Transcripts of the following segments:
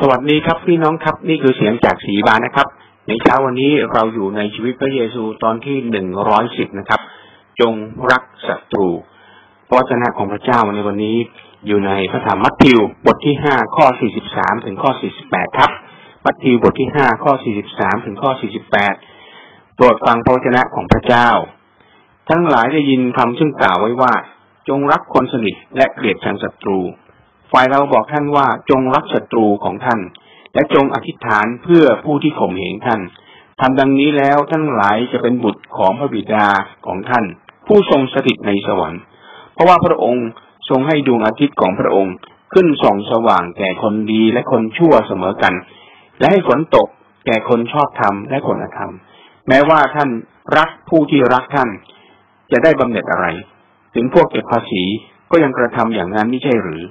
สวัสดีครับพี่น้องครับ นี่คือเสียงจากสีบานนะครับ ในเช้าวันนี้เราอยู่ในชีวิตพระเยซูตอนที่หนึ่งร้อยสิบนะครับ จงรักศัตรูพระวจนะของพระเจ้าในวันนี้อยู่ในพระธรรมมัทธิวบทที่ห้าข้อสี่สิบสามถึงข้อสี่สิบแปดครับ มัทธิวบทที่ห้าข้อสี่สิบสามถึงข้อสี่สิบแปดโปรดฟังพระวจนะของพระเจ้า ทั้งหลายได้ยินคำซึ่งกล่าวไว้ว่า จงรักคนสนิทและเกลียดชังศัตรู ฝ่ายเราบอกท่านว่าจงรักศัตรูของท่าน และจงอธิษฐานเพื่อผู้ที่ข่มเหงท่านทำดังนี้แล้วท่านหลายจะเป็นบุตรของพระบิดาของท่าน ผู้ทรงสถิตในสวรรค์ เพราะว่าพระองค์ทรงให้ดวงอาทิตย์ของพระองค์ขึ้นส่องสว่างแก่คนดีและคนชั่วเสมอกัน และให้ฝนตกแก่คนชอบธรรมและคนอธรรม แม้ว่าท่านรักผู้ที่รักท่าน จะได้บำเหน็จอะไร ถึงพวกเก็บภาษีก็ยังกระทำอย่างนั้นไม่ใช่หรือ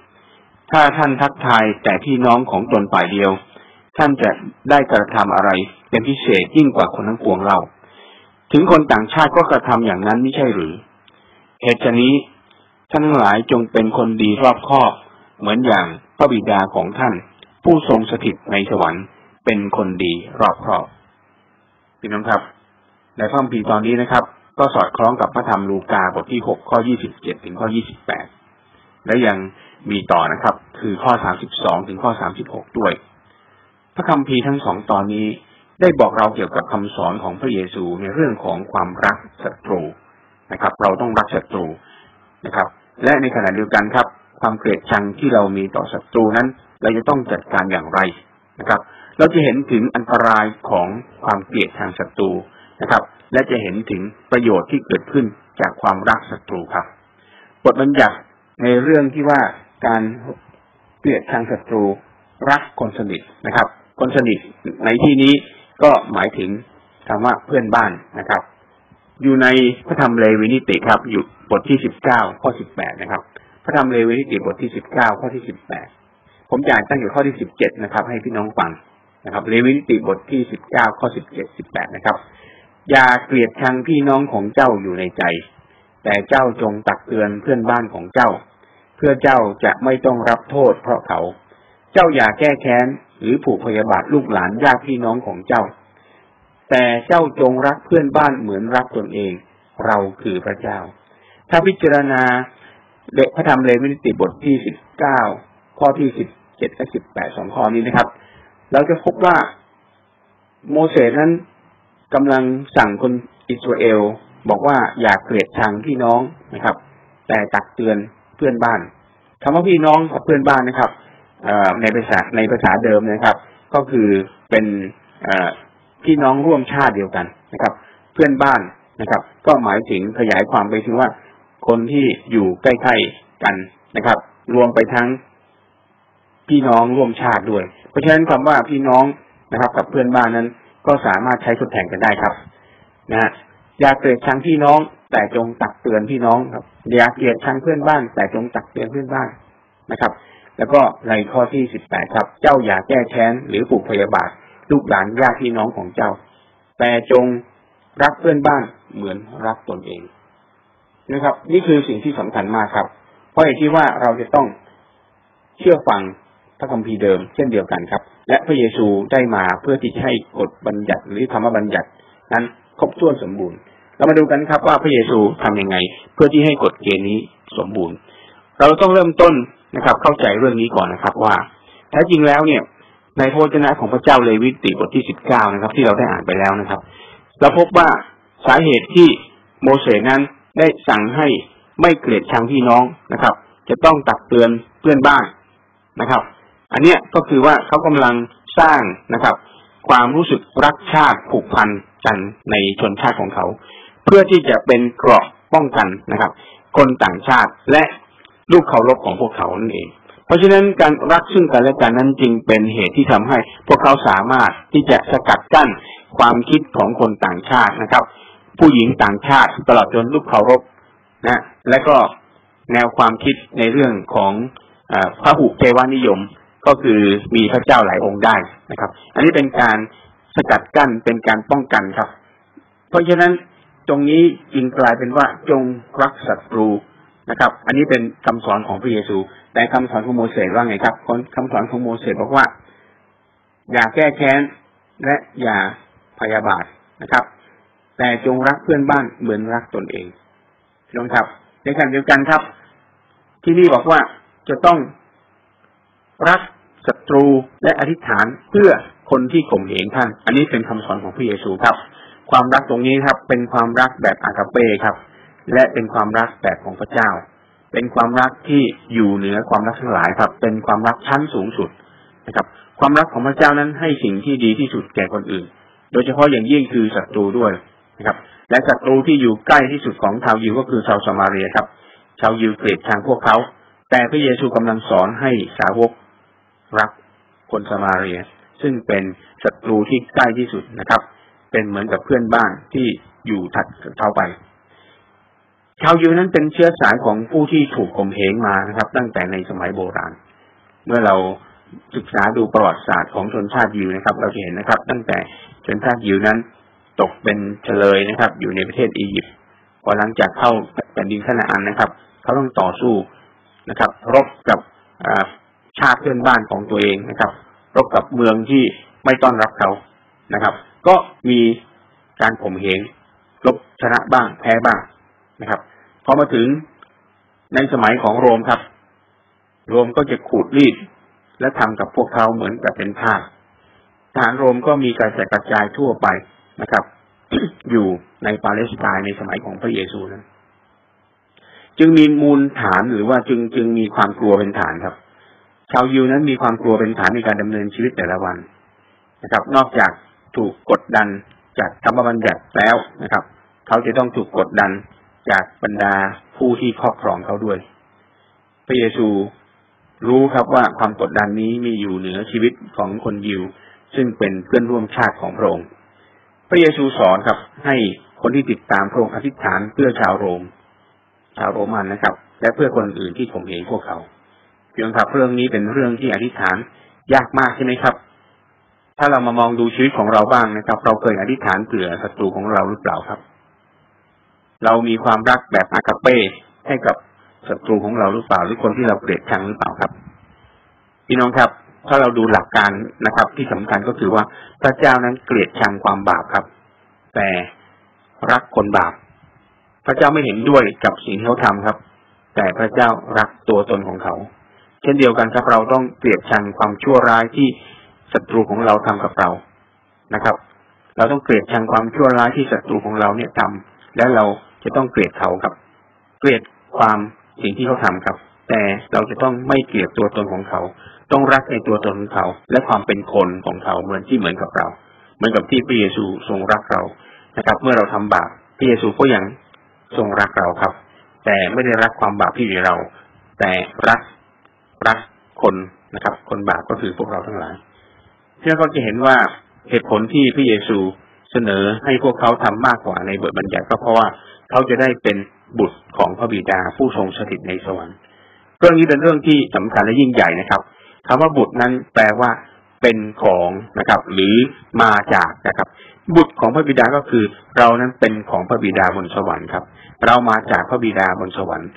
ถ้าท่านทักทายแต่พี่น้องของตนฝ่ายเดียว ท่านจะได้กระทำอะไรเป็นพิเศษยิ่งกว่าคนทั้งปวงเรา ถึงคนต่างชาติก็กระทำอย่างนั้นไม่ใช่หรือ เหตุนี้ ท่านทั้งหลายจงเป็นคนดีรอบคอบ เหมือนอย่างพระบิดาของท่าน ผู้ทรงสถิตในสวรรค์เป็นคนดีรอบคอบพี่น้องครับ ในพระคัมภีตอนนี้นะครับ ก็สอดคล้องกับพระธรรมลูกาบทที่หกข้อยี่สิบเจ็ดถึงข้อยี่สิบแปด และยังมีต่อนะครับ คือข้อสามสิบสองถึงข้อสามสิบหกด้วย พระคัมภีร์ทั้งสองตอนนี้ได้บอกเราเกี่ยวกับคำสอนของพระเยซูในเรื่องของความรักศัตรูนะครับ เราต้องรักศัตรูนะครับ และในขณะเดียวกันครับ ความเกลียดชังที่เรามีต่อศัตรูนั้น เราจะต้องจัดการอย่างไรนะครับ เราจะเห็นถึงอันตรายของความเกลียดชังศัตรูนะครับ และจะเห็นถึงประโยชน์ที่เกิดขึ้นจากความรักศัตรูครับ บทบัญญัติ ในเรื่องที่ว่าการเกลียดชังศัตรูรักคนสนิทนะครับ คนสนิทในที่นี้ก็หมายถึงคำว่าเพื่อนบ้านนะครับ อยู่ในพระธรรมเลวีนิติครับ อยู่บทที่สิบเก้าข้อสิบแปดนะครับ พระธรรมเลวีนิติบทที่สิบเก้าข้อที่สิบแปดผมอยากตั้งอยู่ข้อที่สิบเจ็ดนะครับ ให้พี่น้องฟังนะครับ เลวีนิติบทที่สิบเก้าข้อสิบเจ็ดสิบแปดนะครับ อย่าเกลียดชังพี่น้องของเจ้าอยู่ในใจ แต่เจ้าจงตักเตือนเพื่อนบ้านของเจ้า เพื่อเจ้าจะไม่ต้องรับโทษเพราะเขา เจ้าอย่าแก้แค้นหรือผูกพยาบาทลูกหลานญาติพี่น้องของเจ้า แต่เจ้าจงรักเพื่อนบ้านเหมือนรักตนเอง เราคือพระเจ้า ถ้าพิจารณาเด็กพระธรรมเลวินิติบทที่สิบเก้าข้อที่สิบเจ็ดและสิบแปดสองข้อนี้นะครับ เราจะพบว่าโมเสสนั้นกำลังสั่งคนอิสราเอล บอกว่าอย่าเกลียดชังพี่น้องนะครับ แต่ตักเตือนเพื่อนบ้านคำว่าพี่น้องกับเพื่อนบ้านนะครับในภาษาในภาษาเดิมนะครับ ก็คือเป็นพี่น้องร่วมชาติเดียวกันนะครับ เพื่อนบ้านนะครับ ก็หมายถึงขยายความไปถึงว่า คนที่อยู่ใกล้ๆกันนะครับ รวมไปทั้งพี่น้องร่วมชาติด้วย เพราะฉะนั้นคำว่าพี่น้องนะครับ กับเพื่อนบ้านนั้น ก็สามารถใช้ทดแทนกันได้ครับ นะ อย่าเกลียดชังพี่น้อง แต่จงตักเตือนพี่น้องครับ อย่าเกลียดชังเพื่อนบ้าน แต่จงตักเตือนเพื่อนบ้านนะครับ แล้วก็ในข้อที่สิบแปดครับ เจ้าอย่าแก้แค้นหรือผูกพยาบาทลูกหลานญาติพี่น้องของเจ้า แต่จงรักเพื่อนบ้านเหมือนรักตนเองนะครับ นี่คือสิ่งที่สำคัญมากครับ เพราะอย่างที่ว่าเราจะต้องเชื่อฟังพระคัมภีร์เดิมเช่นเดียวกันครับ และพระเยซูได้มาเพื่อที่จะให้กฎบัญญัติหรือธรรมบัญญัตินั้น ครบถ้วนสมบูรณ์ เรามาดูกันครับว่าพระเยซูทํำยังไง เพื่อที่ให้กฎเกณฑ์นี้สมบูรณ์ เราต้องเริ่มต้นนะครับ เข้าใจเรื่องนี้ก่อนนะครับ ว่าแท้จริงแล้วเนี่ย ในโพชนะของพระเจ้าเลวิติบทที่สิบเก้านะครับ ที่เราได้อ่านไปแล้วนะครับ เราพบว่าสาเหตุที่โมเสสนั้นได้สั่งให้ไม่เกลียดชังพี่น้องนะครับ จะต้องตักเตือนเพื่อนบ้านนะครับ อันเนี้ยก็คือว่าเขากำลังสร้างนะครับ ความรู้สึกรักชาติผูกพันกันในชนชาติของเขา เพื่อที่จะเป็นเกราะป้องกันนะครับ คนต่างชาติและลูกเคารพของพวกเขานั่นเอง เพราะฉะนั้นการรักซึ่งกันและกันนั้นจึงเป็นเหตุที่ทำให้ พวกเขาสามารถที่จะสกัดกั้นความคิดของคนต่างชาตินะครับ ผู้หญิงต่างชาติตลอดจนลูกเคารพนะและก็แนวความคิดในเรื่องของอพระหุเทวานิยม ก็คือมีพระเจ้าหลายองค์ได้นะครับ อันนี้เป็นการสกัดกั้นเป็นการป้องกันครับ เพราะฉะนั้นตรงนี้จึงกลายเป็นว่าจงรักศัตรูนะครับ อันนี้เป็นคำสอนของพระเยซู แต่คำสอนของโมเสสว่าไงครับคำสอนของโมเสสบอกว่า อย่าแก้แค้นและอย่าพยาบาทนะครับ แต่จงรักเพื่อนบ้านเหมือนรักตนเองน้องครับในขณะเดียวกันครับ ที่นี่บอกว่าจะต้องรัก ศัตรูและอธิษฐานเพื่อคนที่ข่มเหงท่าน อันนี้เป็นคำสอนของพระเยซูครับ ความรักตรงนี้ครับ เป็นความรักแบบอากาเป้ครับ และเป็นความรักแบบของพระเจ้า เป็นความรักที่อยู่เหนือความรักทั้งหลายครับ เป็นความรักชั้นสูงสุดนะครับ ความรักของพระเจ้านั้นให้สิ่งที่ดีที่สุดแก่คนอื่น โดยเฉพาะอย่างยิ่งคือศัตรูด้วยนะครับ และศัตรูที่อยู่ใกล้ที่สุดของชาวยิวก็คือชาวสมาเรียครับ ชาวยิวเกลียดชังพวกเขา แต่พระเยซูกำลังสอนให้สาวก รักคนสมาเรีย ซึ่งเป็นศัตรูที่ใกล้ที่สุดนะครับ เป็นเหมือนกับเพื่อนบ้านที่อยู่ถัดเข้าไป ชาวยิวนั้นเป็นเชื้อสายของผู้ที่ถูกข่มเหงมานะครับ ตั้งแต่ในสมัยโบราณ เมื่อเราศึกษาดูประวัติศาสตร์ของชนชาติยิวนะครับ เราจะเห็นนะครับ ตั้งแต่ชนชาติยิวนั้น ตกเป็นเฉลยนะครับ อยู่ในประเทศอียิปต์พอหลังจากเข้าแผ่นดินขนาอันนะครับ เขาต้องต่อสู้นะครับ รบกับ ชาติเพื่อนบ้านของตัวเองนะครับรบกับเมืองที่ไม่ต้อนรับเขานะครับ ก็มีการข่มเหงรบชนะบ้างแพ้บ้างนะครับพอมาถึงในสมัยของโรมครับ โรมก็จะขูดรีดและทำกับพวกเขาเหมือนกับเป็นทาสทหารโรมก็มีการแจกกระจายทั่วไปนะครับ อยู่ในปาเลสไตน์ในสมัยของพระเยซูนั้น จึงมีมูลฐานหรือว่าจึงจึงมีความกลัวเป็นฐานครับ ชาวยิวนั้นมีความกลัวเป็นฐานในการดำเนินชีวิตแต่ละวันนะครับ นอกจากถูกกดดันจากธรรมบัญญัติแล้วนะครับ เขาจะต้องถูกกดดันจากบรรดาผู้ที่ครอบครองเขาด้วย พระเยซูรู้ครับว่าความกดดันนี้มีอยู่เหนือชีวิตของคนยิว ซึ่งเป็นเพื่อนร่วมชาติของพระองค์พระเยซูสอนครับ ให้คนที่ติดตามพระองค์อธิษฐานเพื่อชาวโรม ชาวโรมันนะครับ และเพื่อคนอื่นที่ข่มเหงพวกเขา เพียงครับเรื่องนี้เป็นเรื่องที่อธิษฐานยากมากใช่ไหมครับ ถ้าเรามามองดูชีวิตของเราบ้างนะครับ เราเคยอธิษฐานเผื่อศัตรูของเราหรือเปล่าครับ เรามีความรักแบบอาคาเป้ให้กับศัตรูของเราหรือเปล่าหรือคนที่เราเกลียดชังหรือเปล่าครับ พี่น้องครับ ถ้าเราดูหลักการนะครับ ที่สำคัญก็คือว่าพระเจ้านั้นเกลียดชังความบาปครับ แต่รักคนบาป พระเจ้าไม่เห็นด้วยกับสิ่งที่เขาทำครับ แต่พระเจ้ารักตัวตนของเขา เช่นเดียวกันครับ เราต้องเกลียดชังความชั่วร้ายที่ศัตรูของเราทำกับเรานะครับ เราต้องเกลียดชังความชั่วร้ายที่ศัตรูของเราเนี่ยทำและเราจะต้องเกลียดเขาครับ เกลียดความสิ่งที่เขาทำครับ แต่เราจะต้องไม่เกลียดตัวตนของเขา ต้องรักในตัวตนของเขา และความเป็นคนของเขาเหมือนที่เหมือนกับเรา เหมือนกับที่พระเยซูทรงรักเรานะครับ เมื่อเราทำบาปพระเยซูก็ยังทรงรักเราครับ แต่ไม่ได้รักความบาปที่อยู่เรา แต่รัก รักคนนะครับ คนบาปก็คือพวกเราทั้งหลายเพื่อก็จะเห็นว่าเหตุผลที่พระเยซูเสนอให้พวกเขาทำมากกว่าในบทบัญญัติก็เพราะว่าเขาจะได้เป็นบุตรของพระบิดาผู้ทรงสถิตในสวรรค์เรื่องนี้เป็นเรื่องที่สำคัญและยิ่งใหญ่นะครับคำว่าบุตรนั้นแปลว่าเป็นของนะครับ หรือมาจากนะครับ บุตรของพระบิดาก็คือ เรานั้นเป็นของพระบิดาบนสวรรค์ครับ เรามาจากพระบิดาบนสวรรค์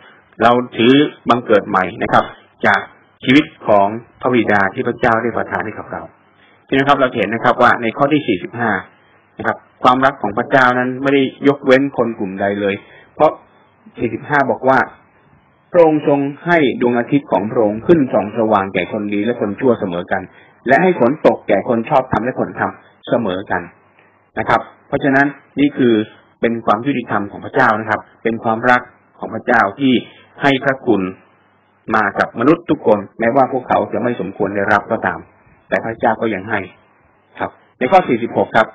เราถือบังเกิดใหม่นะครับ จาก ชีวิตของพระบิดาที่พระเจ้าได้ประทานให้กับเราทีนะครับเราเห็นนะครับว่าในข้อที่สี่สิบห้านะครับ ความรักของพระเจ้านั้นไม่ได้ยกเว้นคนกลุ่มใดเลย เพราะ 45 บอกว่าพระองค์ทรงให้ดวงอาทิตย์ของพระองค์ขึ้นส่องสว่างแก่คนดีและคนชั่วเสมอกัน และให้ฝนตกแก่คนชอบทำและคนทำเสมอกันนะครับ เพราะฉะนั้นนี่คือเป็นความยุติธรรมของพระเจ้านะครับ เป็นความรักของพระเจ้าที่ให้พระคุณ มากับมนุษย์ทุกคน แม้ว่าพวกเขาจะไม่สมควรได้รับก็ตาม แต่พระเจ้าก็ยังให้ ครับ ในข้อ 46 ครับ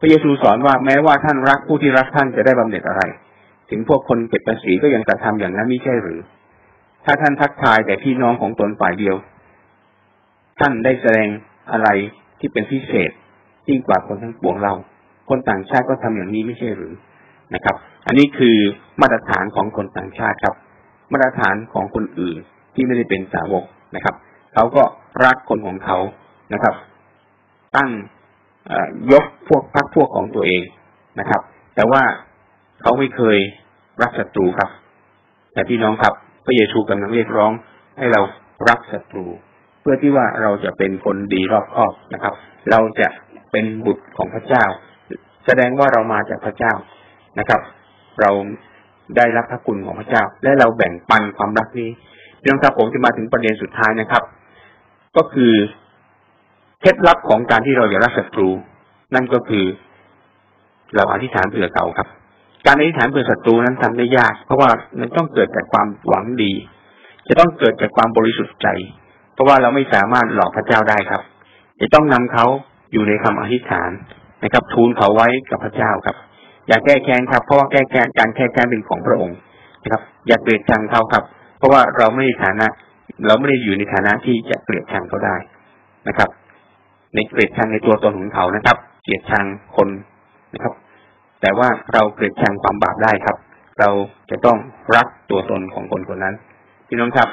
พระเยซูสอนว่าแม้ว่าท่านรักผู้ที่รักท่านจะได้บำเหน็จอะไร ถึงพวกคนเก็บภาษีก็ยังกระทำอย่างนั้นไม่ใช่หรือ ถ้าท่านทักทายแต่พี่น้องของตนฝ่ายเดียว ท่านได้แสดงอะไรที่เป็นพิเศษยิ่งกว่าคนทั้งปวงเรา คนต่างชาติก็ทำอย่างนี้ไม่ใช่หรือนะครับ อันนี้คือมาตรฐานของคนต่างชาติครับ มาตรฐานของคนอื่นที่ไม่ได้เป็นสาวกนะครับเขาก็รักคนของเขานะครับ ตั้งยกพวกพักพวกของตัวเองนะครับ แต่ว่าเขาไม่เคยรักศัตรูครับ แต่พี่น้องครับพระเยซูกำลังเรียกร้องให้เรารักศัตรู เพื่อที่ว่าเราจะเป็นคนดีรอบคอบนะครับ เราจะเป็นบุตรของพระเจ้า แสดงว่าเรามาจากพระเจ้านะครับ เรา ได้รับพระคุณของพระเจ้า และเราแบ่งปันความรักนี้เรื่องครับผมจะมาถึงประเด็นสุดท้ายนะครับ ก็คือเคล็ดลับของการที่เราจะรักศัตรู นั่นก็คือ เราอธิษฐานเผื่อเขาครับ การอธิษฐานเผื่อศัตรูนั้นทำได้ยาก เพราะว่ามันต้องเกิดจากความหวังดี จะต้องเกิดจากความบริสุทธิ์ใจ เพราะว่าเราไม่สามารถหลอกพระเจ้าได้ครับ จะต้องนำเขาอยู่ในคำอธิษฐานนะครับ ทูลเขาไว้กับพระเจ้าครับ อย่าแก้แค้นครับเพราะว่าแก้แค้นการแก้แค้นเป็นของพระองค์นะครับ อย่าเกลียดชังเขาครับ เพราะว่าเราไม่ได้ฐานะ เราไม่ได้อยู่ในฐานะที่จะเกลียดชังเขาได้นะครับ ในเกลียดชังในตัวตนของเขานะครับ เกลียดชังคนนะครับ แต่ว่าเราเกลียดชังความบาปได้ครับ เราจะต้องรักตัวตนของคนคนนั้นพี่น้องครับ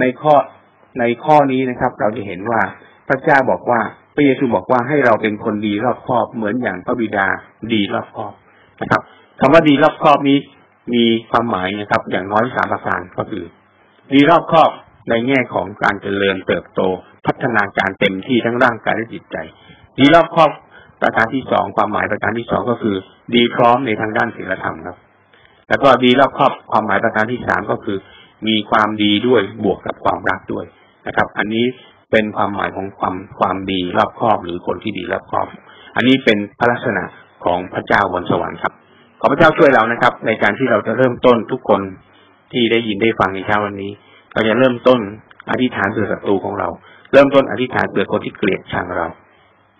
ในข้อในข้อนี้นะครับ เราจะเห็นว่าพระเจ้าบอกว่าพระเยซูบอกว่าให้เราเป็นคนดีรอบคอบเหมือนอย่างพระบิดาดีรอบคอบ นะครับคำว่าดีรอบครอบนี้มีความหมายนะครับ อย่างน้อยสามประการก็คือ ดีรอบครอบในแง่ของการเจริญเติบโต พัฒนาการเต็มที่ทั้งร่างกายและจิตใจ ดีรอบครอบประการที่สองความหมายประการที่สองก็คือ ดีพร้อมในทางด้านศีลธรรมครับ แล้วก็ดีรอบครอบความหมายประการที่สามก็คือ มีความดีด้วยบวกกับความรักด้วยนะครับ อันนี้เป็นความหมายของความความดีรอบครอบหรือคนที่ดีรอบครอบ อันนี้เป็นพระลักษณะ ของพระเจ้าบนสวรรค์ครับ ขอพระเจ้าช่วยเรานะครับ ในการที่เราจะเริ่มต้นทุกคนที่ได้ยินได้ฟังในเช้าวันนี้เราจะเริ่มต้นอธิษฐานเผื่อศัตรูของเรา เริ่มต้นอธิษฐานเผื่อคนที่เกลียดชังเรา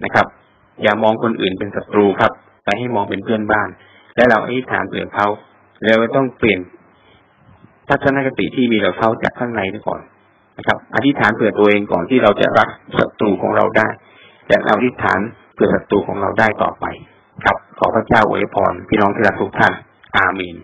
นะครับ อย่ามองคนอื่นเป็นศัตรูครับ แต่ให้มองเป็นเพื่อนบ้าน และเราอธิษฐานเผื่อเขาแล้วต้องเปลี่ยนทัศนคติที่มีต่อเขาจากข้างในก่อนนะครับ อธิษฐานเผื่อตัวเองก่อนที่เราจะรักศัตรูของเราได้และเราอธิษฐานเผื่อศัตรูของเราได้ต่อไป ครับขอพระเจ้าอวยพรพี่น้องที่รักทุกท่าน อาเมน